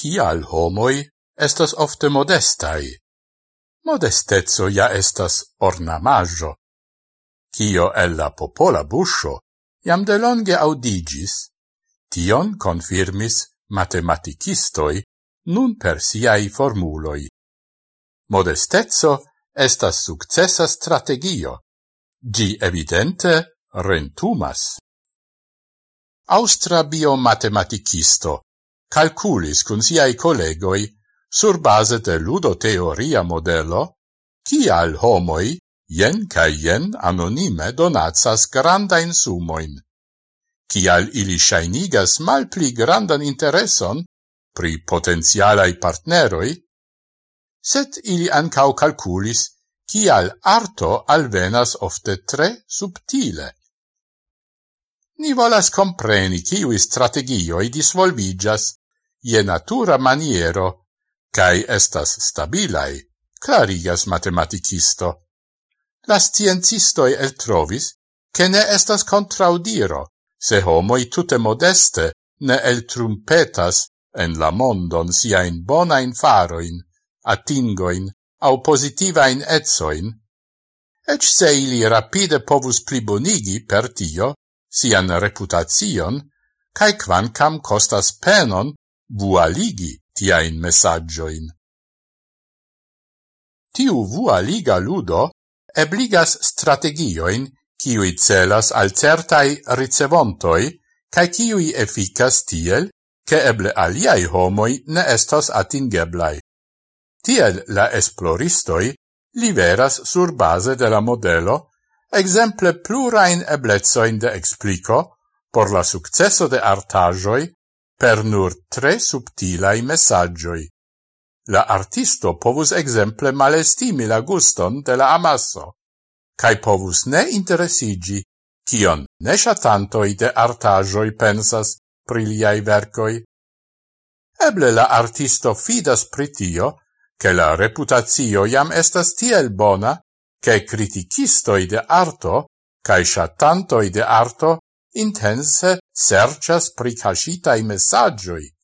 kial homoi estas ofte modestai. Modestezzo ja estas ornamaggio. Cio el la popola buscio jam delonge audigis, tion confirmis matematicistoi nun per siai formuloi. Modestezzo estas successa strategio. Gi evidente rentumas. Austra biomatematicisto calculis cun siai collegoi sur base de ludoteoria modelo, cial homoi jen ca jen anonime donatsas grandain sumoin, cial ili shainigas mal pli grandan intereson pri potenzialai partneroi, set ili ancau calculis cial arto alvenas ofte tre subtile. Ni volas compreni kiui strategioi disvolvigas je natura maniero, cae estas stabilai, clarigas matematicisto. La sciencistoi el trovis, che ne estas contraudiro, se homoi tute modeste ne el trumpetas en la mondon siain bonain faroin, atingoin, au positivain etsoin, ec se ili rapide povus plibonigi per tio sian reputacion, cae quancam costas penon vualigi tiain messaggioin. Tiu vualiga ludo ebligas strategioin kiui celas al certai ricevontoi cae kiui efficas tiel che eble aliai homoi ne estos atingeblai. Tiel la esploristoi liveras sur base de la modelo exemple plurain eblezoin de explico por la successo de artajoi per nur tre subtilai messaggioi. La artisto povus exemple malestimi la guston de la amasso, cae povus ne interesigi cion ne shatantoi de artajoi pensas pri liai vercoi. Eble la artisto fidas pritio, che la reputatio jam estas tiel bona, che criticistoi de arto, cae shatantoi de arto, intense sercias pri i messagioi.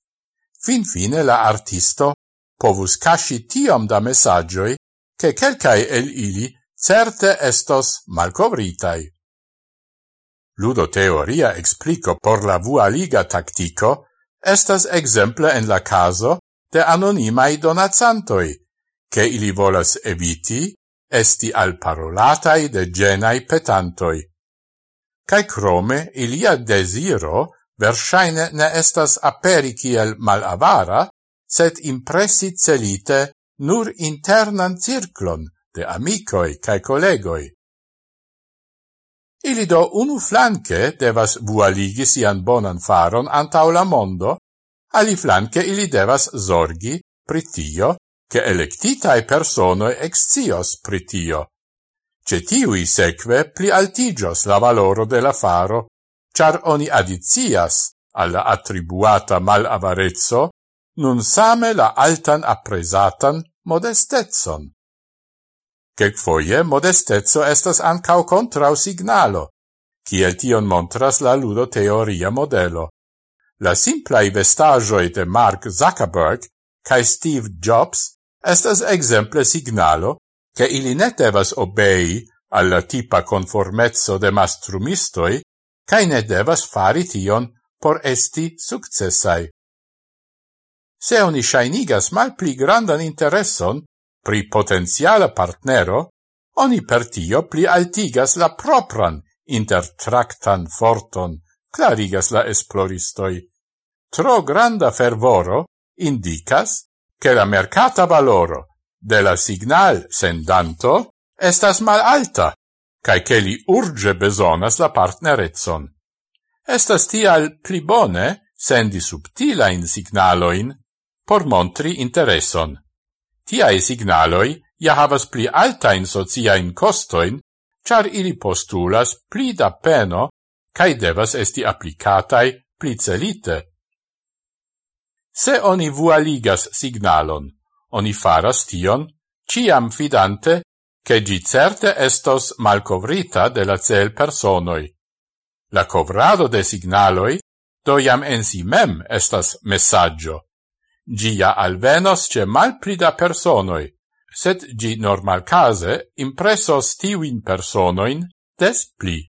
Fin fine la artisto povus casci tiom da messaggioi che quelcae el ili certe estos malcovritai. Ludo teoria explico por la vualiga tactico estas exemple en la caso de anonimai donatsantoi, che ili volas eviti esti al parolatai de genai petantoi cae crome ilia desiro versaine ne estas aperi kiel malavara, sed impressi celite nur internan circlon de amicoi cae collegoi. Ili do unu flanque devas vualigi sian bonan faron antau la mondo, ali flanque ili devas zorgi pritio, che electitae personoi excios pritio. Ce tiui seque pli altigios la valoro de la faro, char oni adizias alla attribuata mal avarezzo nun same la altan appresatan modestezzon. Cec foie modestezzo estas ancao contrau signalo, ciel tion montras la ludo teoria modelo. La simplai vestagioi de Mark Zuckerberg cae Steve Jobs estas exemple signalo che ili ne devas obei alla tipa conformezzo de mastrumistoi, cae ne devas fari tion por esti successai. Se oni shainigas mal pli grandan interesson pri potenziala partnero, oni per tio pli altigas la propran intertractan forton, clarigas la esploristoi. Tro granda fervoro indicas che la mercata valoro de la signal sendanto estas mal alta, cae che li urge besonas la partnerezzon. Estas tial pli bone sendi subtilain signaloin por montri intereson. Tiae signaloi ja havas pli altain sociain costoin, char ili postulas pli da peno cae devas esti applicatai pli celite. Se oni vualigas signalon Oni faras tion, ciam fidante, che gi certe estos malcovrita de la cel personoi. La covrado de signaloi do iam en si mem estas messaggio. Gia alvenos ce malprida personoi, sed gi normal case impressos tiwin personoin des pli.